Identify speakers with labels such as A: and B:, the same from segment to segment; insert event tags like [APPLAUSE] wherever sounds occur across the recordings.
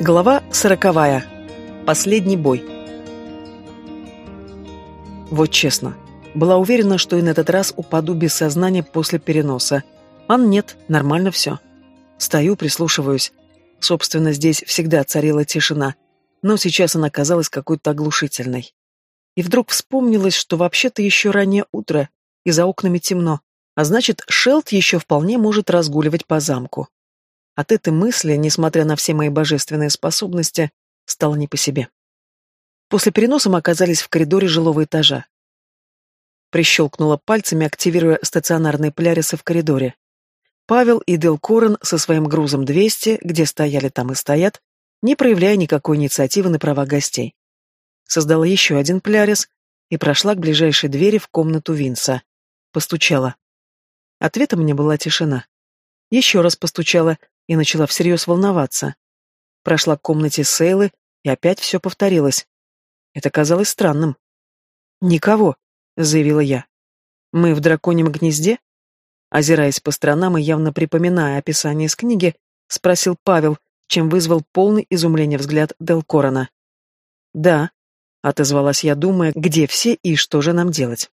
A: Глава сороковая. Последний бой. Вот честно, была уверена, что и на этот раз упаду без сознания после переноса. А нет, нормально все. Стою, прислушиваюсь. Собственно, здесь всегда царила тишина, но сейчас она казалась какой-то оглушительной. И вдруг вспомнилось, что вообще-то еще раннее утро, и за окнами темно, а значит, Шелд еще вполне может разгуливать по замку. От этой мысли, несмотря на все мои божественные способности, стало не по себе. После переноса мы оказались в коридоре жилого этажа. Прищелкнула пальцами, активируя стационарные полярисы в коридоре. Павел и Дел Корен со своим грузом 200, где стояли, там и стоят, не проявляя никакой инициативы на права гостей. Создала еще один полярис и прошла к ближайшей двери в комнату Винса. Постучала. Ответом мне была тишина. Еще раз постучала, и начала всерьез волноваться. Прошла к комнате Сейлы, и опять все повторилось. Это казалось странным. «Никого», — заявила я. «Мы в драконьем гнезде?» Озираясь по сторонам и явно припоминая описание из книги, спросил Павел, чем вызвал полный изумление взгляд Делкорона. «Да», — отозвалась я, думая, где все и что же нам делать.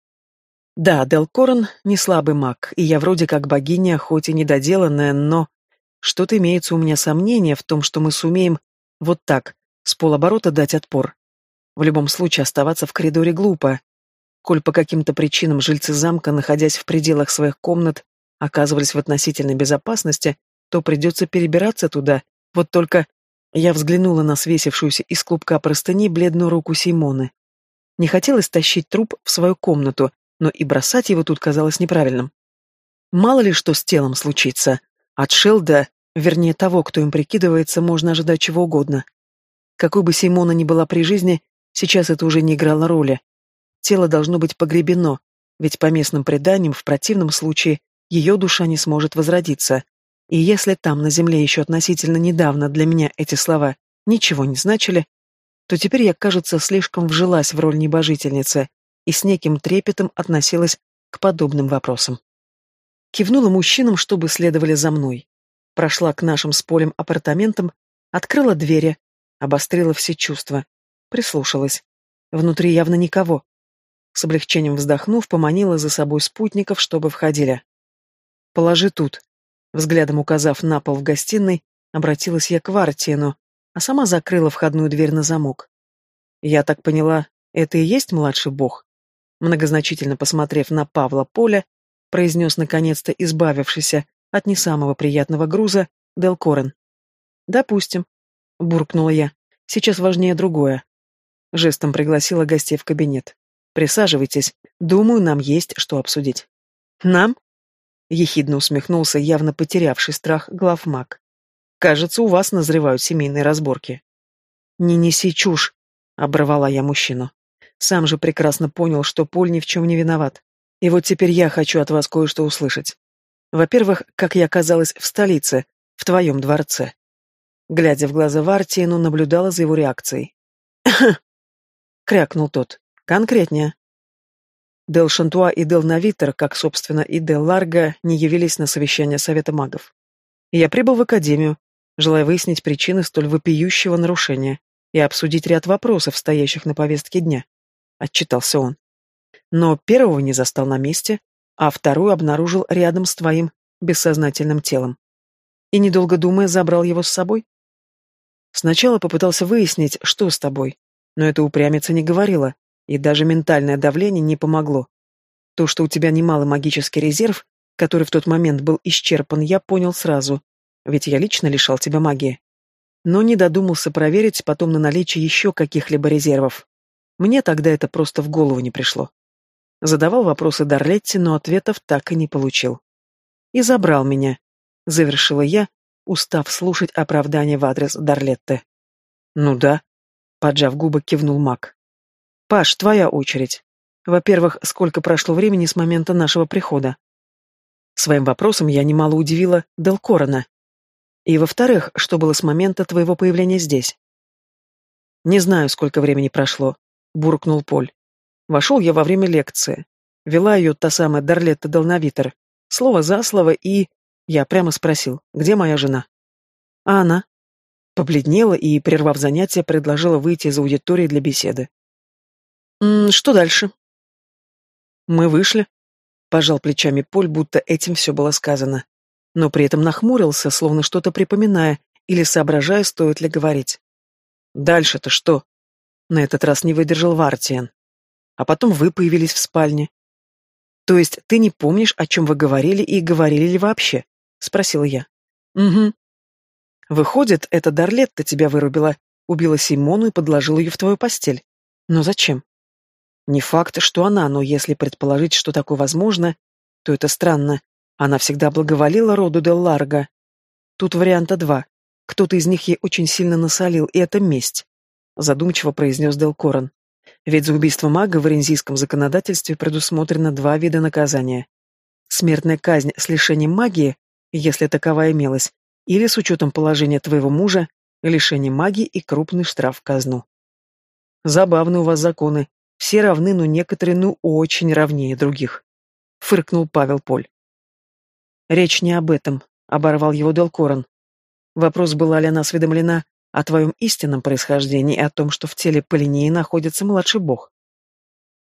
A: Да, Делкорон не слабый маг, и я вроде как богиня, хоть и недоделанная, но... Что-то имеется у меня сомнение в том, что мы сумеем вот так, с полоборота дать отпор. В любом случае оставаться в коридоре глупо. Коль по каким-то причинам жильцы замка, находясь в пределах своих комнат, оказывались в относительной безопасности, то придется перебираться туда. Вот только я взглянула на свесившуюся из клубка простыни бледную руку Симоны. Не хотелось тащить труп в свою комнату, но и бросать его тут казалось неправильным. Мало ли что с телом случится. От Шелда Вернее, того, кто им прикидывается, можно ожидать чего угодно. Какой бы Симона ни была при жизни, сейчас это уже не играло роли. Тело должно быть погребено, ведь по местным преданиям, в противном случае, ее душа не сможет возродиться. И если там, на земле, еще относительно недавно для меня эти слова ничего не значили, то теперь я, кажется, слишком вжилась в роль небожительницы и с неким трепетом относилась к подобным вопросам. Кивнула мужчинам, чтобы следовали за мной прошла к нашим с полем апартаментам, открыла двери, обострила все чувства, прислушалась. Внутри явно никого. С облегчением вздохнув, поманила за собой спутников, чтобы входили. «Положи тут», — взглядом указав на пол в гостиной, обратилась я к Вартину, а сама закрыла входную дверь на замок. «Я так поняла, это и есть младший бог?» Многозначительно посмотрев на Павла Поля, произнес наконец-то избавившийся от не самого приятного груза Дел Корен. «Допустим», — буркнула я. «Сейчас важнее другое». Жестом пригласила гостей в кабинет. «Присаживайтесь. Думаю, нам есть что обсудить». «Нам?» — ехидно усмехнулся, явно потерявший страх главмаг. «Кажется, у вас назревают семейные разборки». «Не неси чушь», — оборвала я мужчину. Сам же прекрасно понял, что Поль ни в чем не виноват. И вот теперь я хочу от вас кое-что услышать. Во-первых, как я оказалась в столице, в твоем дворце. Глядя в глаза Вартиену, наблюдала за его реакцией. [LAUGHS] крякнул тот. «Конкретнее». Дел Шантуа и Дел Навитер, как, собственно, и Дел Ларго, не явились на совещание Совета магов. Я прибыл в Академию, желая выяснить причины столь вопиющего нарушения и обсудить ряд вопросов, стоящих на повестке дня. Отчитался он. Но первого не застал на месте, а вторую обнаружил рядом с твоим бессознательным телом. И, недолго думая, забрал его с собой? Сначала попытался выяснить, что с тобой, но эта упрямица не говорила, и даже ментальное давление не помогло. То, что у тебя немалый магический резерв, который в тот момент был исчерпан, я понял сразу, ведь я лично лишал тебя магии. Но не додумался проверить потом на наличие еще каких-либо резервов. Мне тогда это просто в голову не пришло. Задавал вопросы Дарлетти, но ответов так и не получил. И забрал меня, завершила я, устав слушать оправдания в адрес Дарлетты. Ну да, поджав губы, кивнул Мак. Паш, твоя очередь. Во-первых, сколько прошло времени с момента нашего прихода? Своим вопросом я немало удивила Делкорона. И во-вторых, что было с момента твоего появления здесь? Не знаю, сколько времени прошло, буркнул Поль. Вошел я во время лекции. Вела ее та самая Дарлетта Долновитер. Слово за слово и... Я прямо спросил, где моя жена? А она? Побледнела и, прервав занятие, предложила выйти из аудитории для беседы. «М -м, «Что дальше?» «Мы вышли», — пожал плечами Поль, будто этим все было сказано. Но при этом нахмурился, словно что-то припоминая или соображая, стоит ли говорить. «Дальше-то что?» На этот раз не выдержал Вартиен. А потом вы появились в спальне. То есть ты не помнишь, о чем вы говорили и говорили ли вообще? Спросила я. Угу. Выходит, эта Дарлетта тебя вырубила, убила Симону и подложила ее в твою постель. Но зачем? Не факт, что она, но если предположить, что такое возможно, то это странно. Она всегда благоволила роду Дел Ларго. Тут варианта два. Кто-то из них ей очень сильно насолил, и это месть. Задумчиво произнес Дел Корон. Ведь за убийство мага в орензийском законодательстве предусмотрено два вида наказания. Смертная казнь с лишением магии, если таковая имелась, или с учетом положения твоего мужа, лишение магии и крупный штраф в казну. Забавны у вас законы. Все равны, но некоторые, ну, очень равнее других. Фыркнул Павел Поль. Речь не об этом, оборвал его Делкорон. Вопрос, была ли она осведомлена о твоем истинном происхождении и о том, что в теле Полинеи находится младший бог.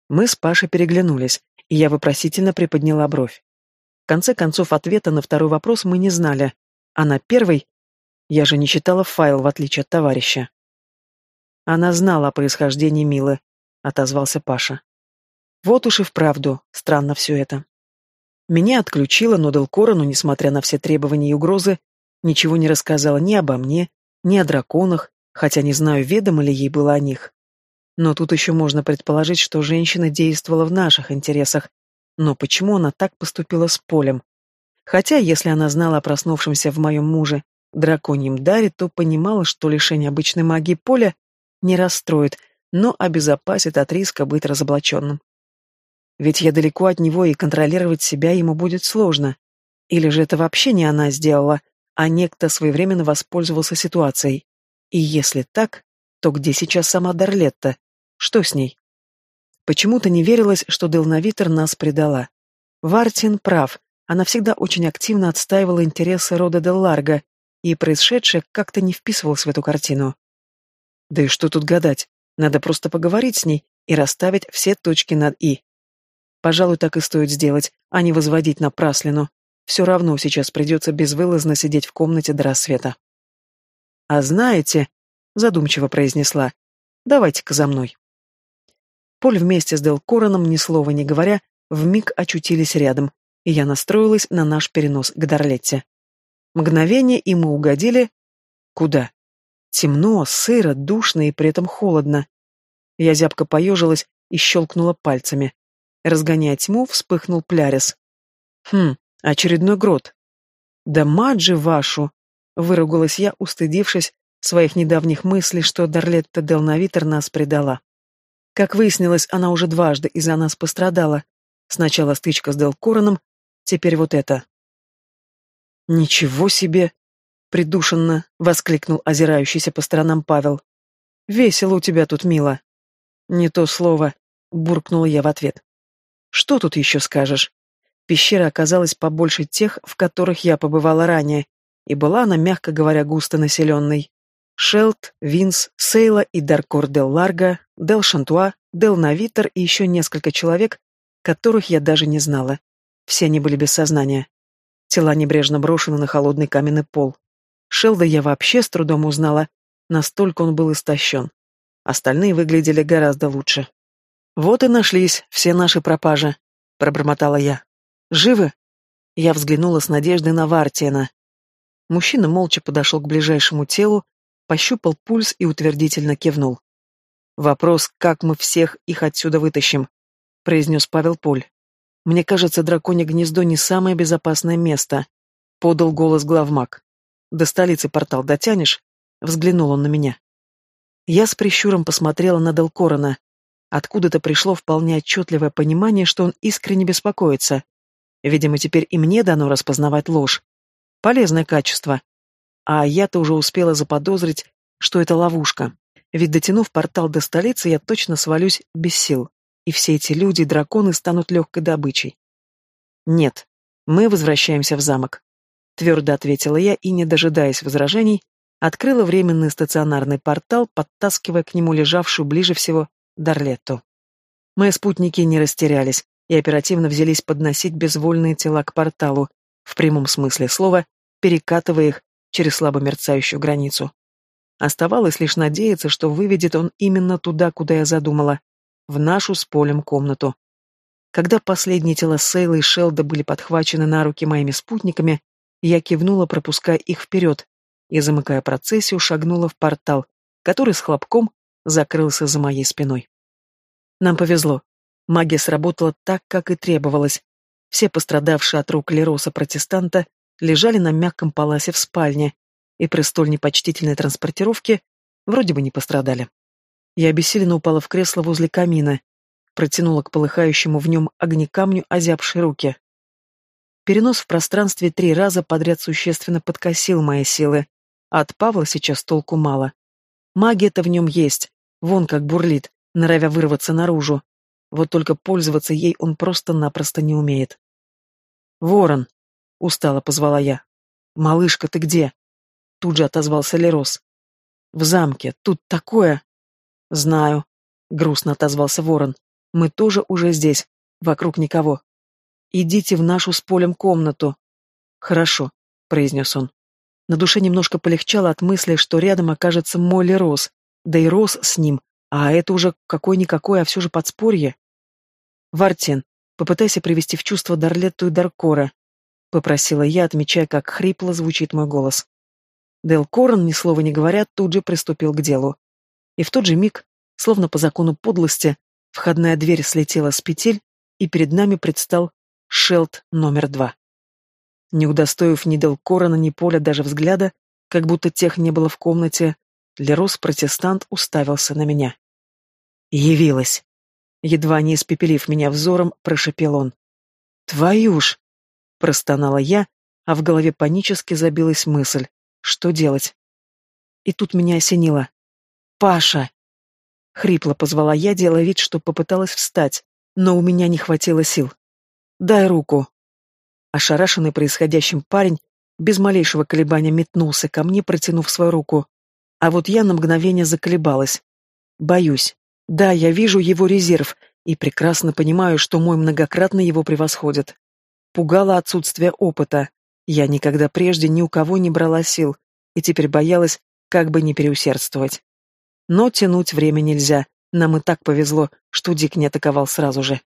A: Мы с Пашей переглянулись, и я вопросительно приподняла бровь. В конце концов, ответа на второй вопрос мы не знали, а на первый я же не читала файл, в отличие от товарища. Она знала о происхождении Милы, отозвался Паша. Вот уж и вправду, странно все это. Меня отключила, но Делкорану, несмотря на все требования и угрозы, ничего не рассказала ни обо мне, ни о драконах, хотя не знаю, ведомо ли ей было о них. Но тут еще можно предположить, что женщина действовала в наших интересах. Но почему она так поступила с Полем? Хотя, если она знала о проснувшемся в моем муже драконьем даре, то понимала, что лишение обычной магии Поля не расстроит, но обезопасит от риска быть разоблаченным. Ведь я далеко от него, и контролировать себя ему будет сложно. Или же это вообще не она сделала, а некто своевременно воспользовался ситуацией. И если так, то где сейчас сама Дарлетта? Что с ней? Почему-то не верилось, что Делновитер нас предала. Вартин прав, она всегда очень активно отстаивала интересы рода Делларга, и происшедшее как-то не вписывалось в эту картину. Да и что тут гадать, надо просто поговорить с ней и расставить все точки над «и». Пожалуй, так и стоит сделать, а не возводить напраслину. Все равно сейчас придется безвылазно сидеть в комнате до рассвета. «А знаете», — задумчиво произнесла, — «давайте-ка за мной». Поль вместе с Делкороном, ни слова не говоря, вмиг очутились рядом, и я настроилась на наш перенос к Дарлетте. Мгновение, и мы угодили... Куда? Темно, сыро, душно и при этом холодно. Я зябко поежилась и щелкнула пальцами. Разгоняя тьму, вспыхнул Плярис. Хм, Очередной грот. «Да мать же вашу!» — выругалась я, устыдившись своих недавних мыслей, что Дарлетта Делновитер нас предала. Как выяснилось, она уже дважды из-за нас пострадала. Сначала стычка с Делкороном, теперь вот это. «Ничего себе!» — придушенно воскликнул озирающийся по сторонам Павел. «Весело у тебя тут, мило». «Не то слово», — буркнула я в ответ. «Что тут еще скажешь?» Пещера оказалась побольше тех, в которых я побывала ранее, и была она, мягко говоря, густо населенной. Шелт, Винс, Сейла и Даркор Дел Ларго, Дел Шантуа, Дел Навитер и еще несколько человек, которых я даже не знала. Все они были без сознания. Тела небрежно брошены на холодный каменный пол. Шелда я вообще с трудом узнала, настолько он был истощен. Остальные выглядели гораздо лучше. «Вот и нашлись все наши пропажи», — пробормотала я. Живы?» Я взглянула с надеждой на Вартиена. Мужчина молча подошел к ближайшему телу, пощупал пульс и утвердительно кивнул. «Вопрос, как мы всех их отсюда вытащим?» — произнес Павел Поль. «Мне кажется, драконье гнездо не самое безопасное место», — подал голос главмаг. «До столицы портал дотянешь?» — взглянул он на меня. Я с прищуром посмотрела на Делкорона. Откуда-то пришло вполне отчетливое понимание, что он искренне беспокоится. Видимо, теперь и мне дано распознавать ложь. Полезное качество. А я-то уже успела заподозрить, что это ловушка. Ведь дотянув портал до столицы, я точно свалюсь без сил. И все эти люди, драконы, станут легкой добычей. Нет, мы возвращаемся в замок. Твердо ответила я и, не дожидаясь возражений, Открыла временный стационарный портал, подтаскивая к нему лежавшую ближе всего Дарлетту. Мои спутники не растерялись и оперативно взялись подносить безвольные тела к порталу, в прямом смысле слова, перекатывая их через слабо мерцающую границу. Оставалось лишь надеяться, что выведет он именно туда, куда я задумала, в нашу с полем комнату. Когда последние тела Сейла и Шелда были подхвачены на руки моими спутниками, я кивнула, пропуская их вперед, и, замыкая процессию, шагнула в портал, который с хлопком закрылся за моей спиной. Нам повезло. Магия сработала так, как и требовалось. Все пострадавшие от рук Лероса-протестанта лежали на мягком паласе в спальне, и при столь непочтительной транспортировке вроде бы не пострадали. Я обессиленно упала в кресло возле камина, протянула к полыхающему в нем огнекамню озябшие руки. Перенос в пространстве три раза подряд существенно подкосил мои силы, а от Павла сейчас толку мало. Магия-то в нем есть, вон как бурлит, норовя вырваться наружу. Вот только пользоваться ей он просто-напросто не умеет. «Ворон!» — устало позвала я. «Малышка, ты где?» Тут же отозвался Лерос. «В замке. Тут такое...» «Знаю», — грустно отозвался Ворон. Мы тоже уже здесь. Вокруг никого. Идите в нашу с полем комнату. Хорошо, произнес он. На душе немножко полегчало от мысли, что рядом окажется Молли Рос, да и Рос с ним, а это уже какой-никакой, а все же подспорье. Вартин, попытайся привести в чувство Дарлетту и Даркора, попросила я, отмечая, как хрипло звучит мой голос. Дел Корн, ни слова не говоря, тут же приступил к делу. И в тот же миг, словно по закону подлости, Входная дверь слетела с петель, и перед нами предстал Шелд номер два. Не удостоив ни Делкорона, ни Поля даже взгляда, как будто тех не было в комнате, Лерос-протестант уставился на меня. «Явилась!» Едва не испепелив меня взором, прошепел он. «Твою ж!» — простонала я, а в голове панически забилась мысль. Что делать? И тут меня осенило. «Паша!» Хрипло позвала я, делая вид, что попыталась встать, но у меня не хватило сил. «Дай руку». Ошарашенный происходящим парень без малейшего колебания метнулся ко мне, протянув свою руку. А вот я на мгновение заколебалась. Боюсь. Да, я вижу его резерв и прекрасно понимаю, что мой многократно его превосходит. Пугало отсутствие опыта. Я никогда прежде ни у кого не брала сил, и теперь боялась, как бы не переусердствовать. Но тянуть время нельзя. Нам и так повезло, что Дик не атаковал сразу же.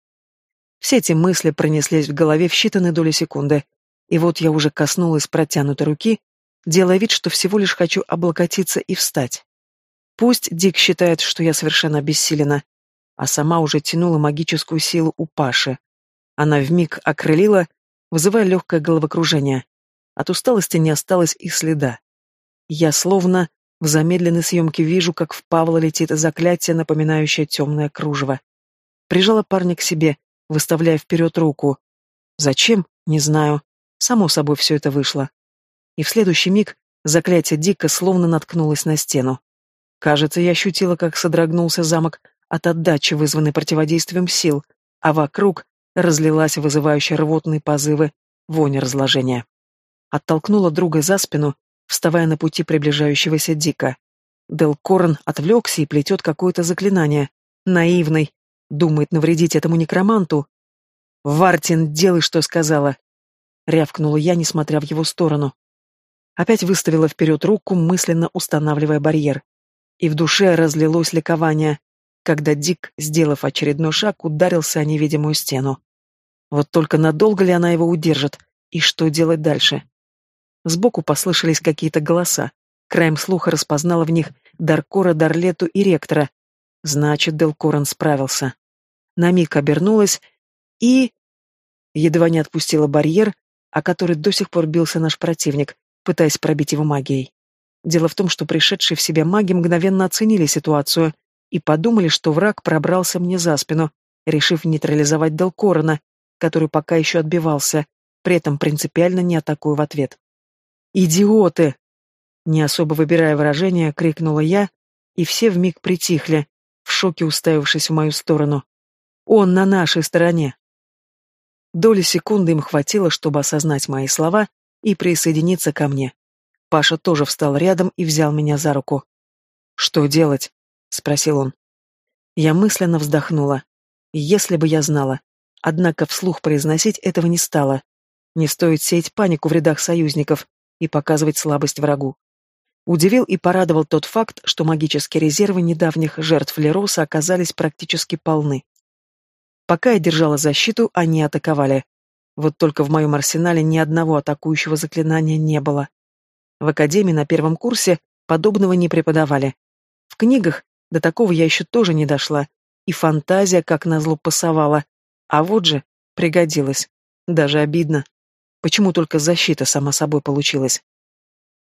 A: Все эти мысли пронеслись в голове в считанные доли секунды. И вот я уже коснулась протянутой руки, делая вид, что всего лишь хочу облокотиться и встать. Пусть Дик считает, что я совершенно обессилена, а сама уже тянула магическую силу у Паши. Она вмиг окрылила, вызывая легкое головокружение. От усталости не осталось и следа. Я словно в замедленной съемке вижу, как в Павла летит заклятие, напоминающее темное кружево. Прижала парня к себе, выставляя вперед руку. Зачем? Не знаю. Само собой все это вышло. И в следующий миг заклятие дико словно наткнулось на стену. Кажется, я ощутила, как содрогнулся замок от отдачи, вызванной противодействием сил, а вокруг разлилась вызывающая рвотные позывы вонь разложения. Оттолкнула друга за спину вставая на пути приближающегося Дика. Дел Корн отвлекся и плетет какое-то заклинание. Наивный. Думает навредить этому некроманту. «Вартин, делай, что сказала!» Рявкнула я, несмотря в его сторону. Опять выставила вперед руку, мысленно устанавливая барьер. И в душе разлилось ликование, когда Дик, сделав очередной шаг, ударился о невидимую стену. Вот только надолго ли она его удержит, и что делать дальше? Сбоку послышались какие-то голоса. Краем слуха распознала в них Даркора, Дарлету и Ректора. Значит, Делкоран справился. На миг обернулась и... Едва не отпустила барьер, о который до сих пор бился наш противник, пытаясь пробить его магией. Дело в том, что пришедшие в себя маги мгновенно оценили ситуацию и подумали, что враг пробрался мне за спину, решив нейтрализовать Делкорана, который пока еще отбивался, при этом принципиально не атакуя в ответ. «Идиоты!» Не особо выбирая выражение, крикнула я, и все вмиг притихли, в шоке уставившись в мою сторону. «Он на нашей стороне!» Доли секунды им хватило, чтобы осознать мои слова и присоединиться ко мне. Паша тоже встал рядом и взял меня за руку. «Что делать?» — спросил он. Я мысленно вздохнула. Если бы я знала. Однако вслух произносить этого не стало. Не стоит сеять панику в рядах союзников и показывать слабость врагу. Удивил и порадовал тот факт, что магические резервы недавних жертв Лероса оказались практически полны. Пока я держала защиту, они атаковали. Вот только в моем арсенале ни одного атакующего заклинания не было. В академии на первом курсе подобного не преподавали. В книгах до такого я еще тоже не дошла, и фантазия как назло пасовала. А вот же, пригодилась. Даже обидно. Почему только защита сама собой получилась?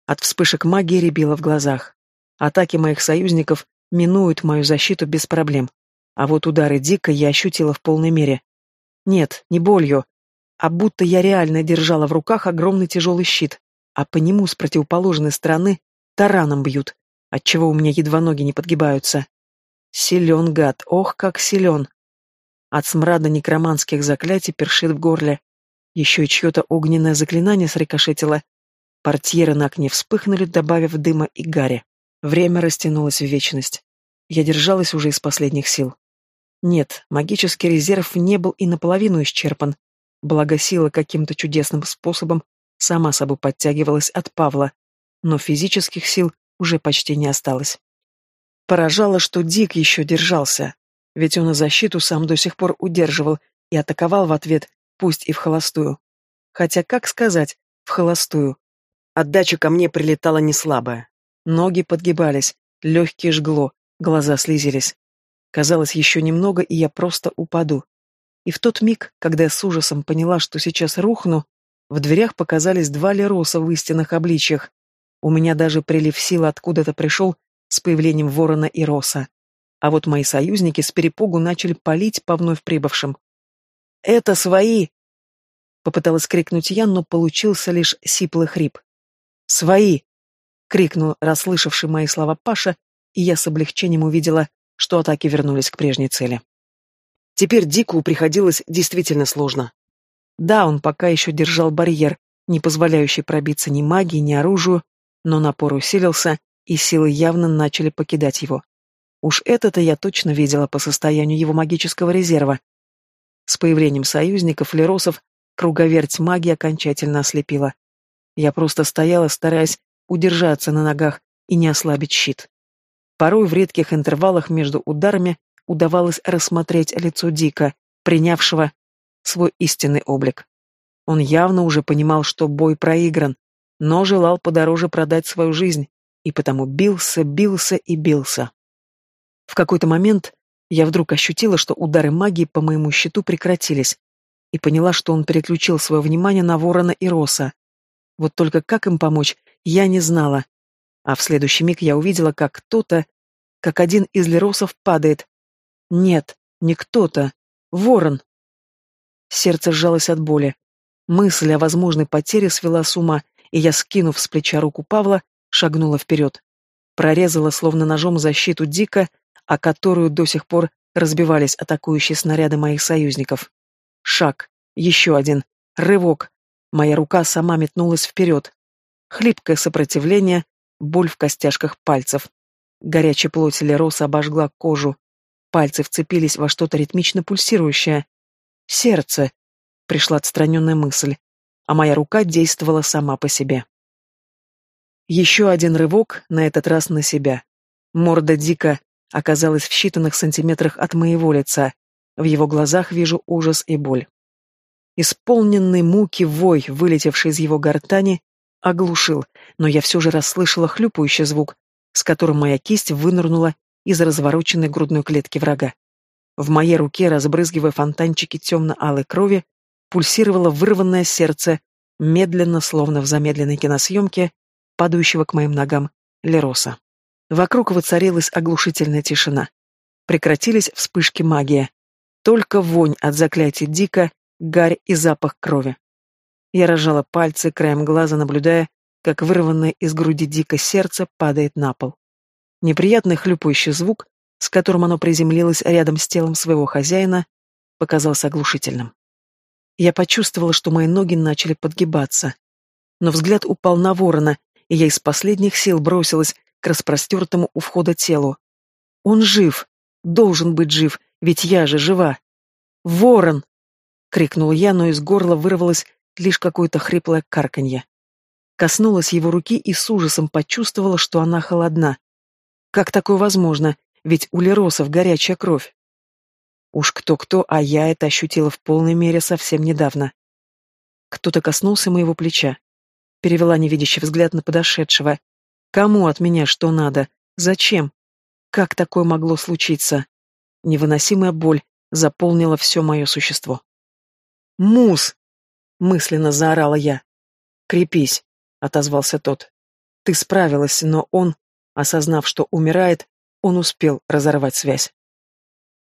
A: От вспышек магии рябило в глазах. Атаки моих союзников минуют мою защиту без проблем. А вот удары Дика я ощутила в полной мере. Нет, не болью, а будто я реально держала в руках огромный тяжелый щит, а по нему с противоположной стороны тараном бьют, отчего у меня едва ноги не подгибаются. Силен гад, ох, как силен. От смрада некроманских заклятий першит в горле. Еще и чье-то огненное заклинание срикошетило. Портьеры на окне вспыхнули, добавив дыма и гари. Время растянулось в вечность. Я держалась уже из последних сил. Нет, магический резерв не был и наполовину исчерпан, Благо сила каким-то чудесным способом сама собой подтягивалась от Павла, но физических сил уже почти не осталось. Поражало, что Дик еще держался, ведь он и защиту сам до сих пор удерживал и атаковал в ответ, пусть и в холостую. Хотя, как сказать, в холостую. Отдача ко мне прилетала не слабая. Ноги подгибались, легкие жгло, глаза слезились. Казалось, еще немного, и я просто упаду. И в тот миг, когда я с ужасом поняла, что сейчас рухну, в дверях показались два лероса в истинных обличьях. У меня даже прилив силы откуда-то пришел с появлением ворона и роса. А вот мои союзники с перепугу начали палить по вновь прибывшим. «Это свои!» Попыталась крикнуть я, но получился лишь сиплый хрип. «Свои!» — крикнул расслышавший мои слова Паша, и я с облегчением увидела, что атаки вернулись к прежней цели. Теперь Дику приходилось действительно сложно. Да, он пока еще держал барьер, не позволяющий пробиться ни магии, ни оружию, но напор усилился, и силы явно начали покидать его. Уж это-то я точно видела по состоянию его магического резерва. С появлением союзников, леросов, круговерть магии окончательно ослепила. Я просто стояла, стараясь удержаться на ногах и не ослабить щит. Порой в редких интервалах между ударами удавалось рассмотреть лицо Дика, принявшего свой истинный облик. Он явно уже понимал, что бой проигран, но желал подороже продать свою жизнь, и потому бился, бился и бился. В какой-то момент я вдруг ощутила, что удары магии по моему щиту прекратились, и поняла, что он переключил свое внимание на ворона и роса. Вот только как им помочь, я не знала. А в следующий миг я увидела, как кто-то, как один из леросов падает, нет, не кто-то. Ворон. Сердце сжалось от боли. Мысль о возможной потере свела с ума, и я, скинув с плеча руку Павла, шагнула вперед. Прорезала словно ножом защиту Дика, о которую до сих пор разбивались атакующие снаряды моих союзников. Шаг. Еще один. Рывок. Моя рука сама метнулась вперед. Хлипкое сопротивление, боль в костяшках пальцев. Горячая плоть Лероса обожгла кожу. Пальцы вцепились во что-то ритмично пульсирующее. «Сердце!» — пришла отстраненная мысль, а моя рука действовала сама по себе. Еще один рывок, на этот раз на себя. Морда Дика оказалась в считанных сантиметрах от моего лица. В его глазах вижу ужас и боль. Исполненный муки вой, вылетевший из его гортани, оглушил, но я все же расслышала хлюпающий звук, с которым моя кисть вынырнула из развороченной грудной клетки врага. В моей руке, разбрызгивая фонтанчики темно-алой крови, пульсировало вырванное сердце, медленно, словно в замедленной киносъемке, падающего к моим ногам Лероса. Вокруг воцарилась оглушительная тишина. Прекратились вспышки магии. Только вонь от заклятий Дика, гарь и запах крови. Я разжала пальцы, краем глаза наблюдая, как вырванное из груди Дика сердце падает на пол. Неприятный хлюпающий звук, с которым оно приземлилось рядом с телом своего хозяина, показался оглушительным. Я почувствовала, что мои ноги начали подгибаться. Но взгляд упал на ворона, и я из последних сил бросилась к распростертому у входа телу. Он жив, должен быть жив, ведь я же жива. «Ворон!» — крикнул я, но из горла вырвалось лишь какое-то хриплое карканье. Коснулась его руки и с ужасом почувствовала, что она холодна. Как такое возможно? Ведь у Леросов горячая кровь. Уж кто-кто, а я это ощутила в полной мере совсем недавно. Кто-то коснулся моего плеча. Перевела невидящий взгляд на подошедшего. Кому от меня что надо? Зачем? Как такое могло случиться? Невыносимая боль заполнила все мое существо. «Мус!» — мысленно заорала я. «Крепись!» — отозвался тот. «Ты справилась, но он, осознав, что умирает, он успел разорвать связь».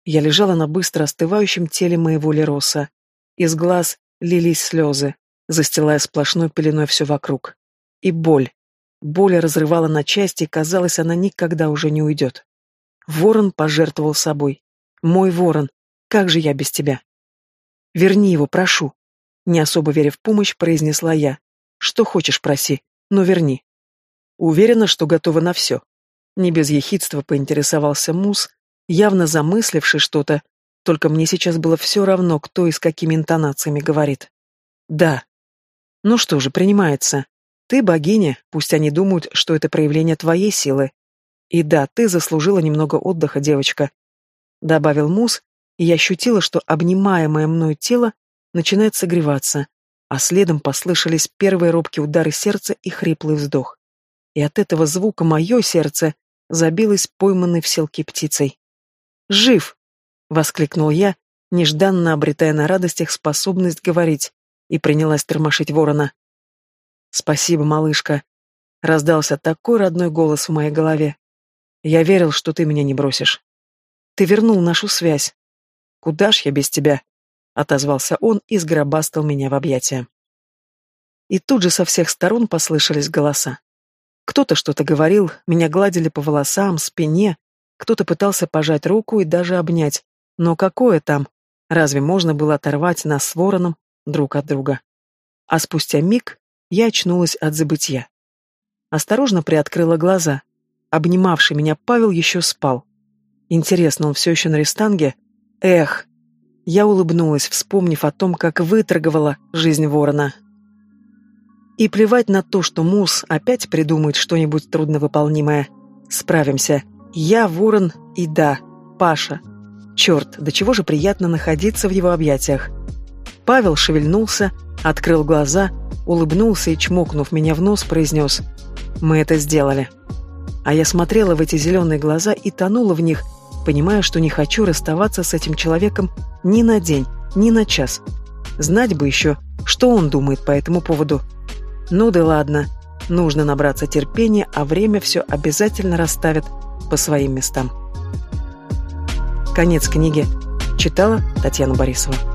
A: Я лежала на быстро остывающем теле моего Лероса. Из глаз лились слезы, застилая сплошной пеленой все вокруг. И боль. Боль разрывала на части, и казалось, она никогда уже не уйдет. Ворон пожертвовал собой. Мой ворон, как же я без тебя? Верни его, прошу. Не особо веря в помощь, произнесла я. Что хочешь, проси, но верни. Уверена, что готова на все. Не без ехидства поинтересовался Мус, явно замысливший что-то, только мне сейчас было все равно, кто и с какими интонациями говорит. Да. Ну что же, принимается. Ты богиня, пусть они думают, что это проявление твоей силы. И да, ты заслужила немного отдыха, девочка. Добавил Мус, и я ощутила, что обнимаемое мною тело начинает согреваться, а следом послышались первые робкие удары сердца и хриплый вздох. И от этого звука мое сердце забилось пойманной в селке птицей. «Жив!» — воскликнул я, нежданно обретая на радостях способность говорить, и принялась тормошить ворона. «Спасибо, малышка!» — раздался такой родной голос в моей голове. «Я верил, что ты меня не бросишь. Ты вернул нашу связь. Куда ж я без тебя?» — отозвался он и сгробастал меня в объятия. И тут же со всех сторон послышались голоса. Кто-то что-то говорил, меня гладили по волосам, спине, кто-то пытался пожать руку и даже обнять. Но какое там? Разве можно было оторвать нас с вороном друг от друга? А спустя миг я очнулась от забытья. Осторожно приоткрыла глаза. Обнимавший меня Павел еще спал. Интересно, он все еще на рестанге? Эх, я улыбнулась, вспомнив о том, как выторговала жизнь ворона. И плевать на то, что Мус опять придумает что-нибудь трудновыполнимое. Справимся. Я ворон и да, Паша. Черт, до чего же приятно находиться в его объятиях. Павел шевельнулся, открыл глаза, улыбнулся и, чмокнув меня в нос, произнес «Мы это сделали». А я смотрела в эти зеленые глаза и тонула в них, понимая, что не хочу расставаться с этим человеком ни на день, ни на час. Знать бы еще, что он думает по этому поводу. Ну да ладно, нужно набраться терпения, а время все обязательно расставит по своим местам. Конец книги. Читала Татьяна Борисова.